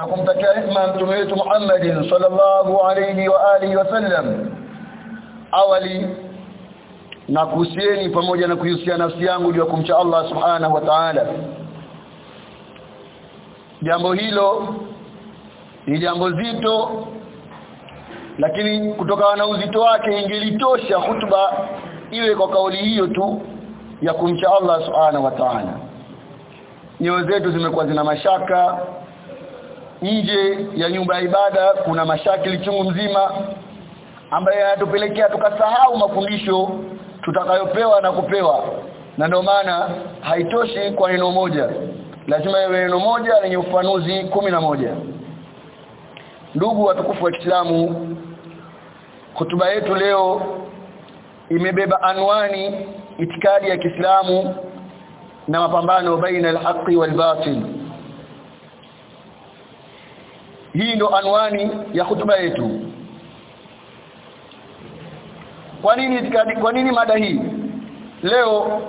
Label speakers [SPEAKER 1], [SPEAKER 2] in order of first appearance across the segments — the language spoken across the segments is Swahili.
[SPEAKER 1] na kumtakia rehema mtume wetu Muhammad sallallahu alayhi wa alihi wasallam awali na kuhusieni pamoja na kuhusia nafsi yangu juu ya kumcha Allah subhanahu wa ta'ala. Jambo hilo ni jambo zito lakini kutokana na uzito wake ingelitosha hutuba iwe kwa kauli hiyo tu ya kumcha Allah subhanahu wa ta'ala. Nyoyo zetu zimekuwa zina mashaka nje ya nyumba ya ibada kuna mashakili chungu mzima ambayo yanatupelekea tukasahau mafundisho tutakayopewa na kupewa. Na ndio maana haitoshi kwa neno moja. Lazima iwe neno moja lenye ufanuzi moja. Ndugu watukufu wa Kiislamu hotuba yetu leo imebeba anwani itikadi ya Kiislamu na mapambano baina al-haqqi wal-batil hii ndo anwani ya hutuba yetu. Kwa nini kwa nini mada hii? Leo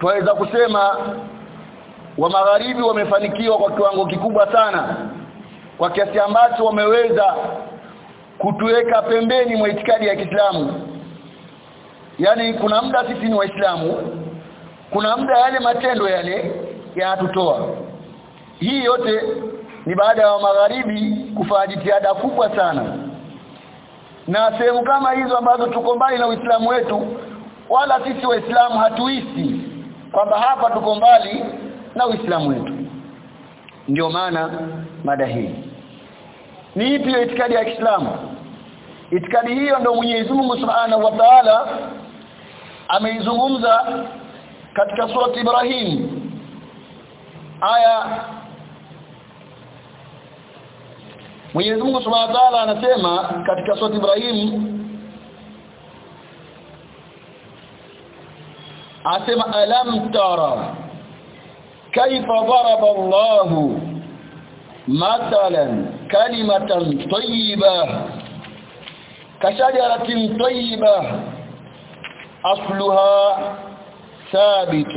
[SPEAKER 1] tuweza kusema wa magharibi wamefanikiwa kwa kiwango kikubwa sana kwa kiasi ambacho wameweza kutuweka pembeni mwa itikadi ya Kiislamu. Yani kuna muda sisi ni waislamu kuna muda yale matendo yale yanatutoa hii yote ni baada ya magharibi kufanya jitihada kubwa sana. Na sehemu kama hizo ambazo tuko mbali na Uislamu wetu wala sisi waislamu hatuisi kwamba hapa tuko mbali na Uislamu wetu. Ndio maana mada hii. Ni ipi itikadi ya Kiislamu? Itikadi hiyo ndio Mwenyezi Mungu Subhanahu wa Ta'ala ameizungumza katika surati Ibrahim aya Mwenyezi Mungu Subhanahu wa Ta'ala anasema katika surati Ibrahim asema alam tara kaifa daraba Allahu مثلا كلمة طيبة كشجرة طيبة أصلها ثابت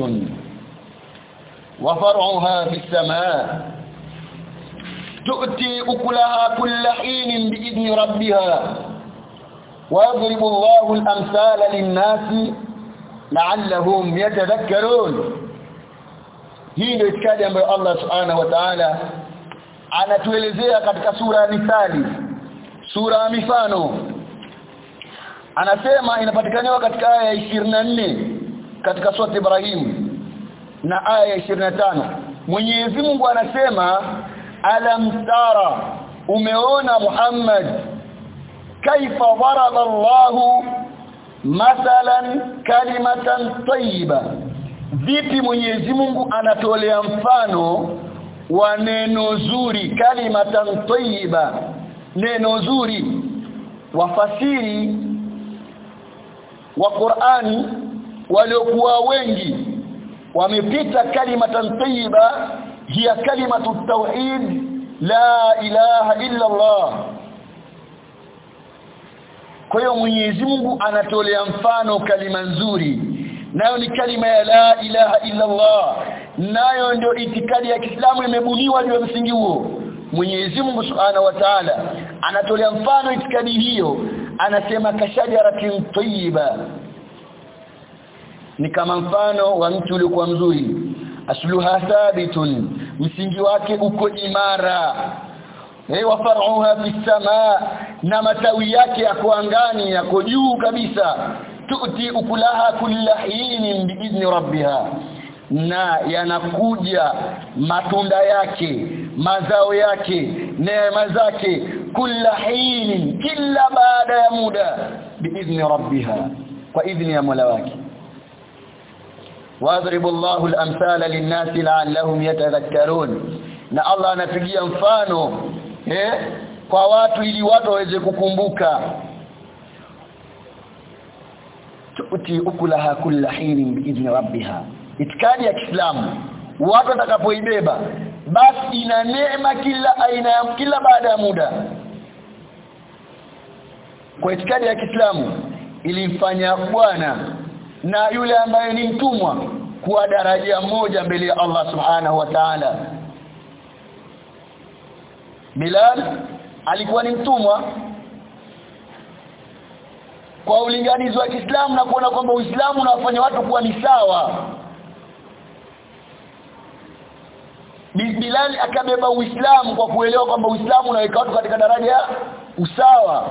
[SPEAKER 1] وفرعها في السماء تؤتي أكلها كل حين بإذن ربها ويضرب الله الأمثال للناس لعلهم يتذكرون hii ndio itikadi ambayo Allah subhanahu wa ta'ala anatuelezea katika sura ya mithali sura ya mifano anasema inapatikaniwa katika aya ya 24 katika sura Ibrahim na aya ya 25 Mwenyezi Mungu anasema alam tara umeona Muhammad. Kaifa daraba Allah mathalan kalimatan tayyiba. Vipi Mwenyezi Mungu anatolea mfano wa neno zuri kalimatan tayyiba? Neno zuri. Wafasiri wa Qur'ani waliokuwa wengi wamepita kalimatan tayyiba hiya kalimatu tauhid la ilaha illa Allah kwa hiyo Mwenyezi Mungu anatolea mfano kalima nzuri. Nayo ni kalima ya la ilaha illa Allah. Nayo ndio itikadi ya Kiislamu imebuniwa juu ya msingi huo. Mwenyezi Mungu Subhanahu wa Ta'ala anatolea mfano itikadi hiyo. Anasema kashajaratin tayyiba. Ni kama mfano wa mtu uliokuwa mzuri asluha thabitun. Msingi wake uko imara. Eh wa far'uha fi samaa na matawi yake yako angani yako juu kabisa. Tuti ukulaha kulla hinin biidhni rabbiha. Na yanakuja matunda yake mazao yake neema zake kila hinin kila baada ya muda biizni rabbiha kwa idhni ya Mola wake wadhribu Allahu al-amthala lin-nasi la'allahum yatadhakkarun na Allah anapigia mfano eh kwa watu ili watu waweze kukumbuka. Tuti ukulaha kulli hinin biidhni rabbiha. Itikadi ya Kiislamu watu atakapoibeba basi ina neema kila aina ya kila baada ya muda. Kwa itikadi ya Kiislamu ilimfanya Bwana na yule ambaye ni mtumwa kuwa daraja moja mbele ya Allah subhanahu wa ta'ala. Bilal alikuwa ni mtumwa. Kwa ulinganizi wa Kiislamu na kuona kwamba Uislamu unawafanya watu kuwa ni sawa. Bilal akabeba Uislamu kwa kuelewa kwamba Uislamu unaweka watu katika daraja usawa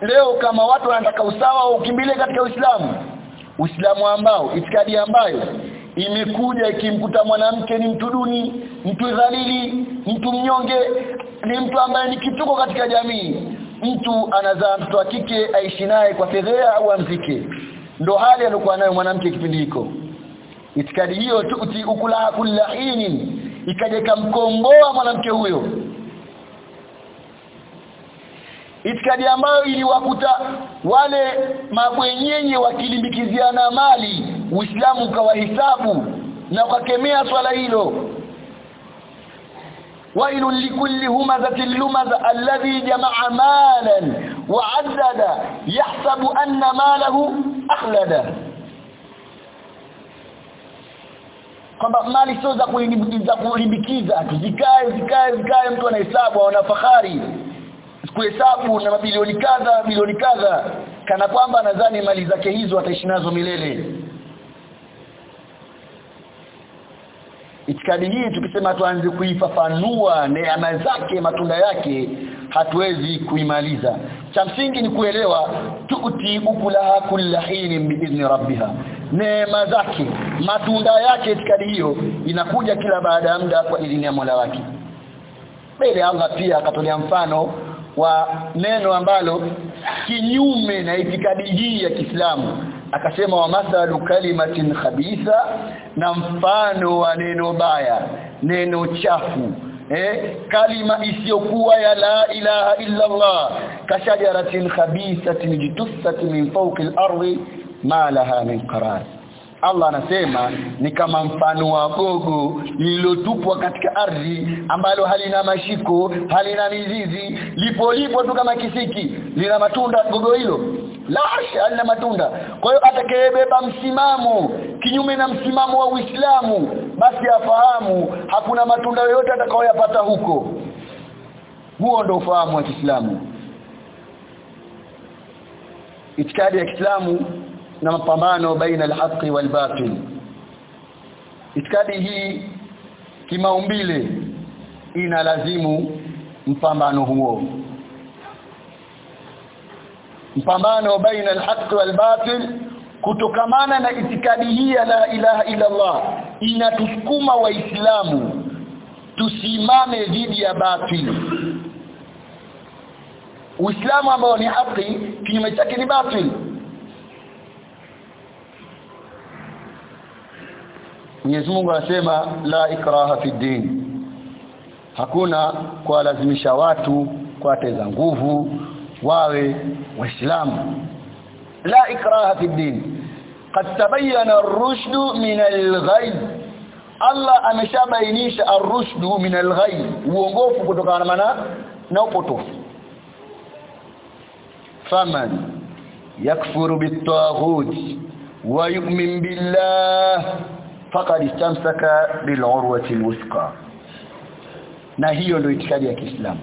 [SPEAKER 1] Leo kama watu wanataka usawa ukimbilie katika Uislamu Uislamu ambao itikadi ambayo imekuja ikimkuta mwanamke ni mtu duni, mtu dhalili, mtu mnyonge, ni mtu ambaye ni kituko katika jamii. Mtu anazaa mtoto wa kike aishi naye kwa fedhea au amzike. Ndo hali alikuwa nayo mwanamke kipindi hiko. Itikadi hiyo tuti ukula kullahini ikaja ikamkomboa mwanamke huyo itikadi ambayo iliwakuta wale mabwenyenye wakilimbikiziana mali Uislamu ukawahesabu na ukakemea swala hilo. Wailul likulli humazatin lumaza alladhi jamaa malan wa'addada yahsabu anna malahu akhlada kwamba mali sio za kulimbikiza zikae zikae zikae mtu anahesabu ana fahari kuhesabu na mabilioni kadha bilioni kadha kana kwamba nadhani mali zake hizo ataishi nazo milele. Itikadi hii tukisema tuanze kuifafanua neema zake matunda yake hatuwezi kuimaliza. Cha msingi ni kuelewa tuti ukulaha kullahini biidhni rabbiha. Neema zake matunda yake itikadi hiyo inakuja kila baada ya muda kwa idhini ya Mola wake. Mbele Allah pia akatolea mfano wa neno ambalo kinyume na itikadi hii ya Kiislamu. Akasema wa mathalu kalimatin khabitha na mfano wa neno baya neno chafu eh kalima isiyokuwa ya la ilaha illa Allah. Kashajaratin khabithatin jitussat min fawqi al-ardi ma laha min qarar Allah anasema ni kama mfano wa gogo lililotupwa katika ardhi ambalo halina mashiko, halina mizizi, lipo lipo tu kama kisiki, lina matunda gogo hilo. La halina matunda. Kwa hiyo atakayebeba msimamo kinyume na msimamo wa Uislamu basi afahamu hakuna matunda yoyote atakayoyapata huko. Huo ndio ufahamu wa Kiislamu. Itikadi ya Kiislamu na mapambano baina al-haqqi wal-batil. Itikadi hii kimaumbile inalazimu mpambano huo. Mpambano baina al-haqqi wal-batil kutokamana na itikadi hii ya la ilaha illa Allah inatusukuma waislamu tusimame dhidi ya batil. Uislamu ambao ni haki kinyume chake ni batil Mwenyezi Mungu anasema la ikraha fi din hakuna kuwalazimisha watu kwa teza nguvu wawe waislamu. La ikraha fi din qad tabayyana ar-rushd min al-ghayb. Allah ameshabainisha ar-rushd min al-ghayb, uongofu kutokana na na upotofu. Faman yakfuru bit-taghut wa yu'min billah faqad istamsaka bil urwati alwusqa na hiyo ndio itikadi ya Kiislamu.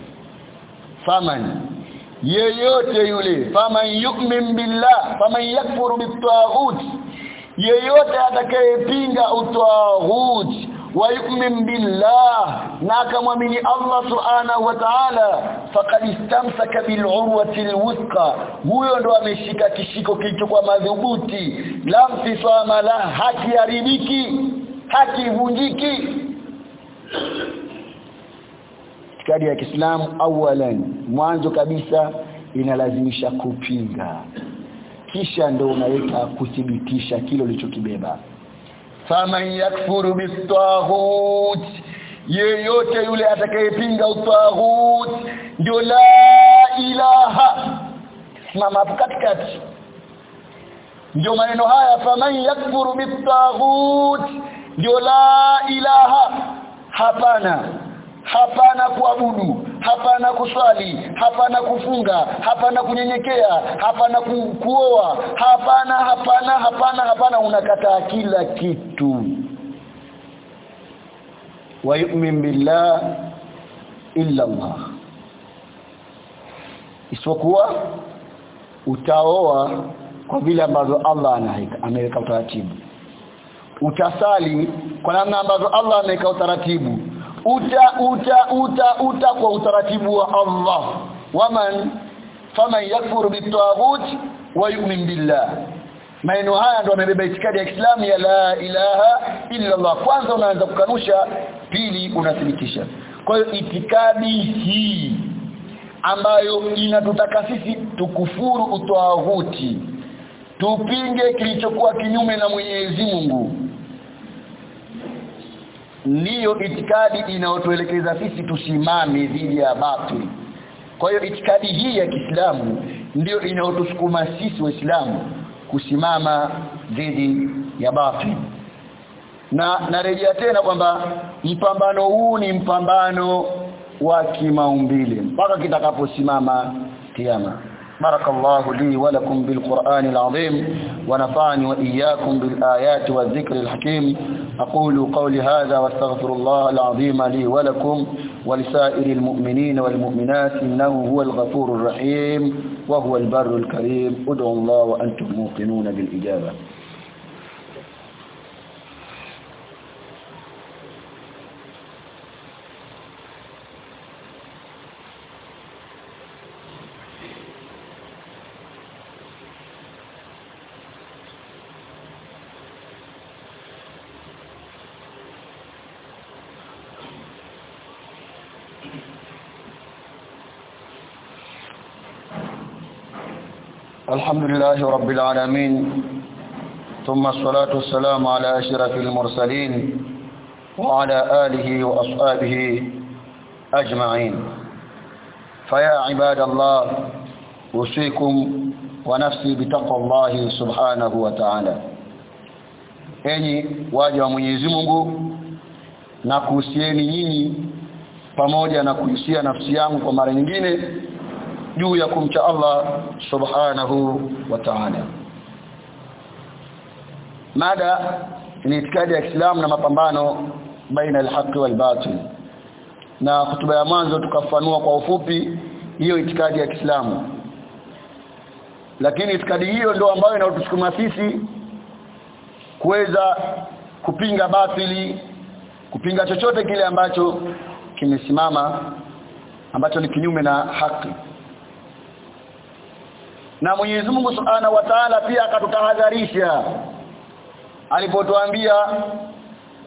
[SPEAKER 1] Faman yeyote yule faman yu'min billah faman yakfuru bitaghut yeyote atakayepinga utaghut wa yu'min billah na akamwamini Allah subhanahu wa ta'ala faqad istamsaka bil'urwati alwusqa huyo ndo ameshika kishiko kilichokuwa madhubuti la mfisama la haki haribiki haki vunjiki itikadi ya Kiislamu awalan mwanzo kabisa inalazimisha kupinga. Kisha ndio unaweka kuthibitisha kile ulichokibeba. Faman yakfuru bitaghut yeyote yule atakayepinga utaghut ndio la ilaha. Simama hapo katikati ndio maneno haya faman yakfuru bitaghut ndio la ilaha hapana. Hapana kuabudu hapana kuswali hapana kufunga hapana kunyenyekea hapana ku, kuoa hapana hapana hapana hapana. Unakataa kila kitu. Wa yu'min billah illa Allah. Isipokuwa utaoa kwa vile ambavyo Allah ameweka utaratibu. Utasali kwa namna ambavyo Allah ameweka utaratibu. Uta uta uta uta kwa utaratibu wa Allah. Waman faman yakfuru bitaghut wa yu'min billah. Maneno haya ndio amebeba itikadi ya Kiislamu ya la ilaha illa Allah kwanza unaanza kukanusha pili unathibitisha. Kwa hiyo itikadi hii ambayo inatutaka sisi tukufuru utawaghuti tupinge kilichokuwa kinyume na Mwenyezi Mungu. Ndiyo itikadi inayotuelekeza sisi tusimame dhidi ya batili. Kwa hiyo itikadi hii ya Kiislamu ndiyo inayotusukuma sisi waislamu kusimama dhidi ya batili. Na narejea tena kwamba mpambano huu ni mpambano wa kimaumbile mpaka kitakaposimama kiyama بارك الله لي ولكم بالقرآن العظيم ونفعني وإياكم بالآيات والذكر الحكيم. أقول قولي هذا واستغفر الله العظيم لي ولكم ولسائر المؤمنين والمؤمنات إنه هو الغفور الرحيم وهو البر الكريم. ادعوا الله وأنتم موقنون بالإجابة. الحمد لله رب العالمين ثم الصلاة والسلام على أشرف المرسلين وعلى آله وأصحابه أجمعين فيا عباد الله أوصيكم ونفسي بتقوى الله سبحانه وتعالى enyi waja wa Mwenyezi Mungu na kuhusieni nyinyi pamoja na kuhusia nafsi yangu kwa mara nyingine juu ya kumcha Allah subhanahu wa ta'ala. Mada ni itikadi ya Kiislamu na mapambano baina al-haqq wal batil na hotuba ya mwanzo tukafanua kwa ufupi hiyo itikadi ya Kiislamu. Lakini itikadi hiyo ndio ambayo inayotusukuma sisi kuweza kupinga batili kupinga chochote kile ambacho kimesimama ambacho ni kinyume na haki na Mwenyezi Mungu Subhanahu wa Ta'ala pia akatutahadharisha. Alipotuambia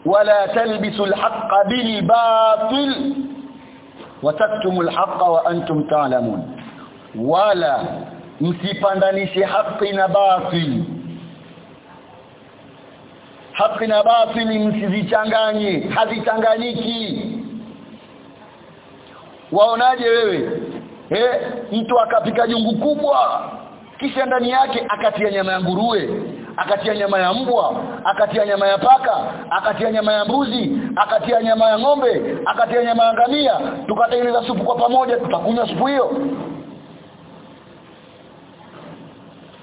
[SPEAKER 1] wala talbisu alhaqqa bil batil wa taktumul alhaqqa wa antum ta'lamun. Wala msipandanishe haki na batil. Haki na batili msizichanganye hazichanganyiki. Waonaje wewe? Eh mtu akapika jungu kubwa kisha ndani yake akatia nyama ya nguruwe akatia nyama ya mbwa akatia nyama ya paka akatia nyama ya mbuzi akatia nyama ya ng'ombe akatia nyama ya ngamia. Tukatengeneza supu kwa pamoja tutakunywa supu hiyo.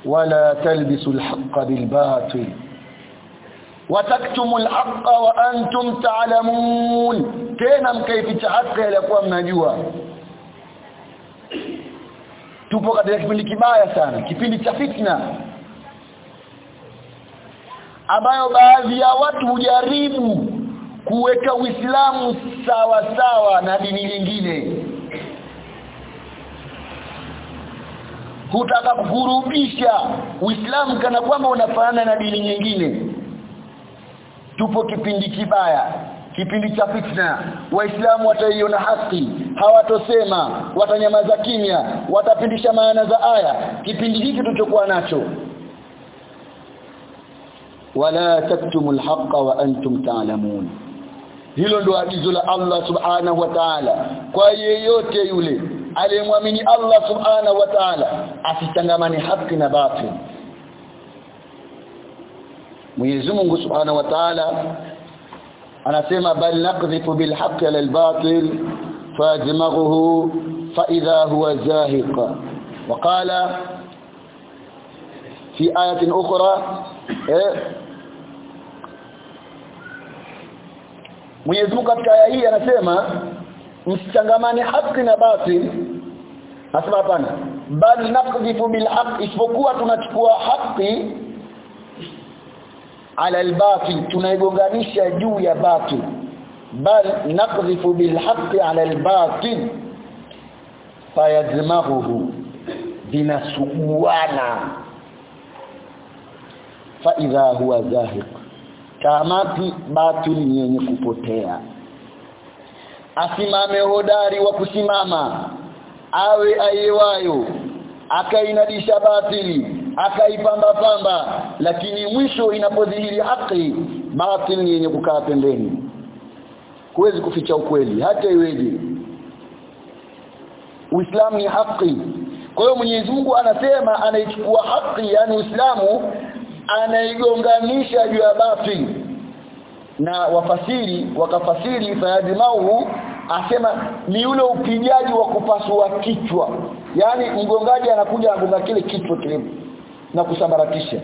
[SPEAKER 1] Wala talbisu alhaqqa bilbatil. Wataktumu alhaqqa wa antum ta'lamun. Tena mkaificha haki ile kwa mnajua tupo katika kipindi kibaya sana kipindi cha fitna ambayo baadhi ya watu hujaribu kuweka Uislamu sawa sawa na dini nyingine. Hutaka kukurubisha Uislamu kana kwamba unafanana na dini nyingine. Tupo kipindi kibaya kipindi cha fitna waislamu wataiona haki hawatosema watanyamaza kimya watapindisha maana za aya. Kipindi hiki tulichokuwa nacho. Wala taktumul haqa wa antum ta'lamun. Hilo ndo agizo la Allah subhanahu wa ta'ala. Kwa yeyote yule aliyemwamini Allah subhanahu wa ta'ala asichangamane haki na batil Mwenyezi Mungu subhanahu wa ta'ala anasema bal naqdhifu bil haqqi ala al batil fajmaghuhu fa idha huwa zahiq وقال في آية أخرى Mwenyezi Mungu katika aya hii anasema msichangamane haki na batil Asema hapana bal naqdhifu bil haqq isipokuwa tunachukua haki ala al-batil tunaigonganisha juu ya batil bal naqdhifu bilhaqqi ala al-batil fayadmahuhu vinasuguana. Fa idha huwa zahiq kamati batil yenye kupotea. Asimame hodari wa kusimama awe ayewayo akainadisha batili akaipamba pamba lakini mwisho inapodhihiri haki batil yenye kukaa pembeni. Huwezi kuficha ukweli hata iweje. Uislamu ni haki. Kwa hiyo Mwenyezi Mungu anasema anaichukua haki yani Uislamu anaigonganisha juu ya batil. Na wafasiri wakafasiri fayadimauhu asema ni ule upigaji wa kupasua kichwa. Yani mgongaji anakuja anagonga kile kichwa kile na kusambaratisha.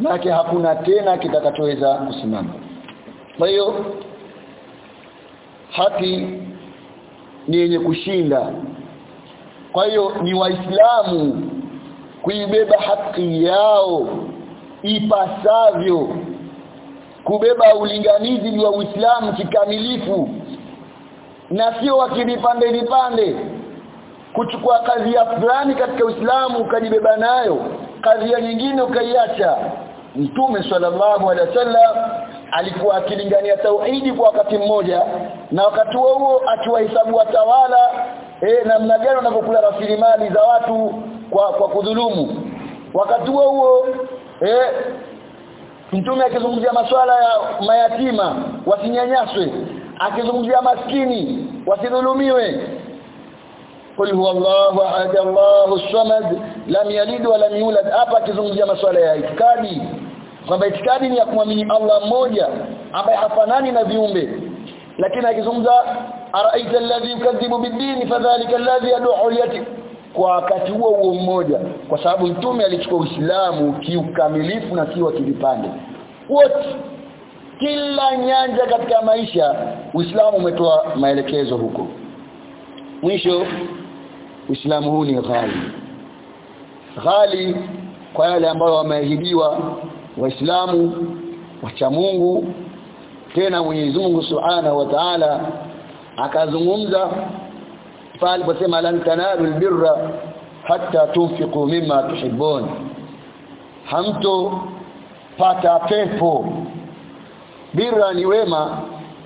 [SPEAKER 1] Nake hakuna tena kitakachoweza kusimama. Kwa hiyo haki ni yenye kushinda. Kwa hiyo ni waislamu kuibeba haki yao ipasavyo. Kubeba ulinganizi wa Uislamu kikamilifu. Na sio wakivipande vipande kuchukua kazi ya fulani katika Uislamu ukajibeba nayo kazi ya nyingine ukaiacha. Mtume sallallahu alaihi wasallam alikuwa akilingania tauhidi kwa wakati mmoja na wakati huo huo akiwahesabu watawala eh namna gani wanavyokula rasilimali za watu kwa kwa kudhulumu. Wakati huo huo eh Mtume akizungumzia masuala ya mayatima wasinyanyaswe. Akizungumzia maskini wasidhulumiwe Qul huwallahu ahad Allahu samad lam yalid wa lam yulad. Hapa akizungumzia masuala ya itikadi kwamba itikadi ni ya kumwamini Allah mmoja ambaye hafanani na viumbe. Lakini akizungumza araita alladhi yukadhibu bid-din fadhalika alladhi yad'u yatim kwa wakati huo huo mmoja kwa sababu mtume alichukua Uislamu kiukamilifu na si kivipande. Wote kila nyanja katika maisha Uislamu umetoa maelekezo huko. Mwisho Uislamu huu ni ghali. Ghali kwa yale ambayo wameahidiwa waislamu wacha Mungu tena Mwenyezi Mungu Subhanahu wa Ta'ala akazungumza pale aliposema lan tanalu albirra hatta tunfiqu mimma tuhibbun. Hamto pata pepo. Birra ni wema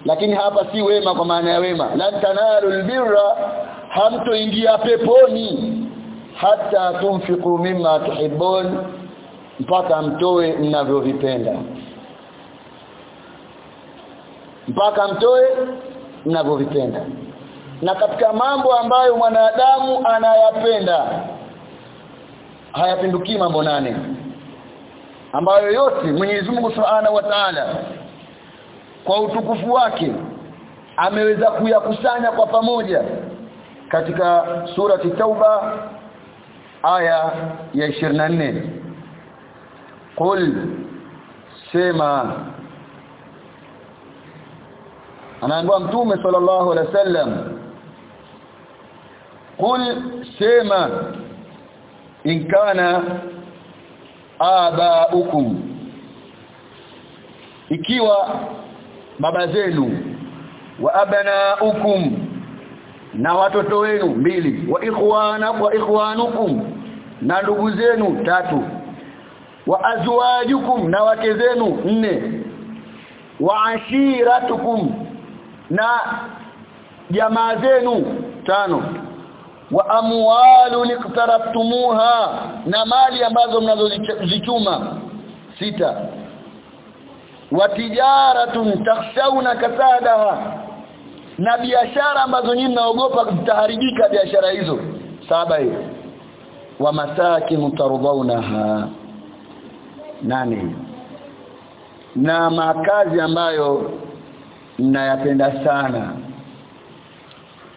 [SPEAKER 1] lakini hapa si wema kwa maana ya wema. Lan tanalu albirra hamtoingia peponi. Hata tunfiku mima tuhibbun mpaka mtoe mnavyovipenda. Mpaka mtoe mnavyovipenda. Na katika mambo ambayo mwanadamu anayapenda hayapinduki mambo nane ambayo yote Mwenyezi Mungu Subhanahu wa Ta'ala kwa utukufu wake ameweza kuyakusanya kwa pamoja katika surati Tauba aya ya 24 Qul sema. Anaambiwa mtume sallallahu alaihi wasallam Qul sema in kana abaukum. Ikiwa baba zenu wa abnaukum na watoto wenu mbili wa ikhwana wa ikhwanukum na ndugu zenu tatu wa azwajukum na wake zenu nne wa ashiratukum na jamaa zenu tano wa amwalu liqtaraftumuha na mali ambazo mnazozichuma sita wa tijaratun takhshawna kasadaha na biashara ambazo nyinyi mnaogopa kutaharibika biashara hizo. Saba hiyo. Wa masakin tardawnaha nane na makazi ambayo mnayapenda sana.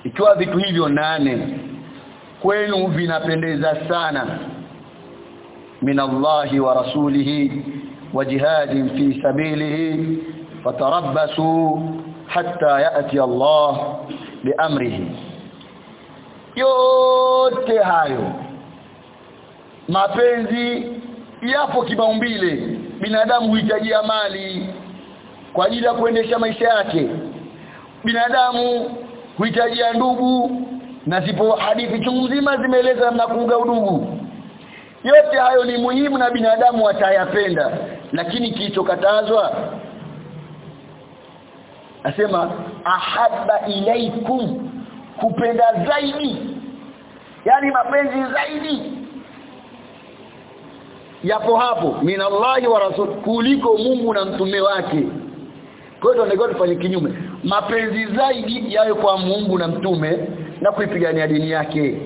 [SPEAKER 1] Ikiwa vitu hivyo nane kwenu vinapendeza sana. Minallahi wa rasulihi wa jihadin fi sabilihi fatarabbasu hatta yaati Allah biamrihi. Yote hayo mapenzi yapo kibaumbile. Binadamu huhitaji mali kwa ajili ya kuendesha maisha yake. Binadamu huhitaji ndugu na zipo hadithi chungu nzima zimeeleza na kuuga udugu yote hayo ni muhimu na binadamu atayapenda lakini kilichokatazwa asema ahabba ilaikum kupenda zaidi. Yani mapenzi zaidi. Yapo hapo. Minallahi wa rasul kuliko Mungu na mtume wake. Kwa hiyo tunatakiwa tufanye kinyume. Mapenzi zaidi yawe kwa Mungu na mtume na kuipigania dini yake.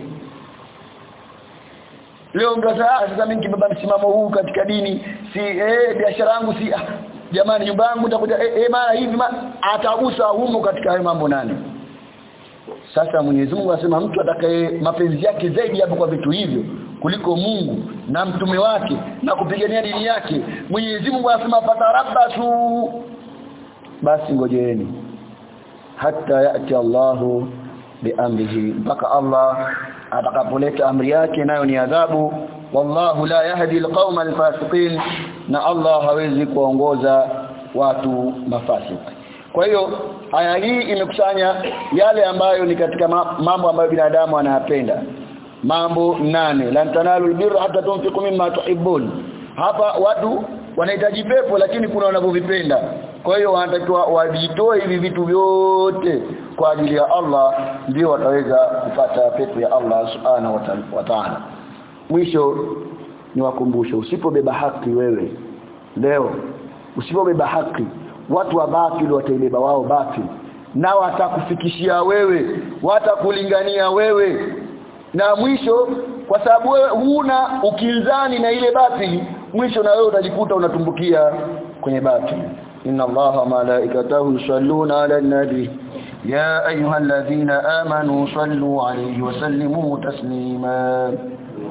[SPEAKER 1] Leo mtu sasa mimi kibaba msimamo huu katika dini si eh biashara yangu si ah, jamani nyumba yangu nitakuja eh, eh mara hivi ma, atagusa humo katika hayo mambo nani? Sasa Mwenyezi Mungu anasema mtu atakaye mapenzi yake zaidi hapo kwa vitu hivyo kuliko Mungu na mtume wake na kupigania dini yake. Mwenyezi Mungu anasema fatarabbasu. Basi ngojeeni. Hata yati Allahu biamrihi mpaka Allah atakapoleta amri yake nayo ni adhabu wallahu la yahdi alqauma alfasiqin. Na Allah hawezi kuongoza watu mafasik kwa hiyo aya hii imekusanya yale ambayo ni katika mambo ambayo binadamu anayapenda. Mambo nane. Lan tanalu albirra hatta tunfiqu mimma tuhibbun. Hapa watu wanahitaji pepo lakini kuna wanavyovipenda. Kwa hiyo wanatakiwa wajitoe hivi vitu vyote kwa ajili ya Allah ndio wataweza kupata pepo ya Allah subhanahu wa ta'ala mwisho ni wakumbushe usipobeba haki wewe leo usipobeba haki watu wa batili wataibeba wao batili na watakufikishia wewe watakulingania wewe. Na mwisho kwa sababu wewe huna ukinzani na ile batili mwisho na wewe utajikuta unatumbukia kwenye batili inna allaha malaikatahu yusalluna ala nabi. Ya ayuha alladhina amanu sallu alayhi wa sallimu taslima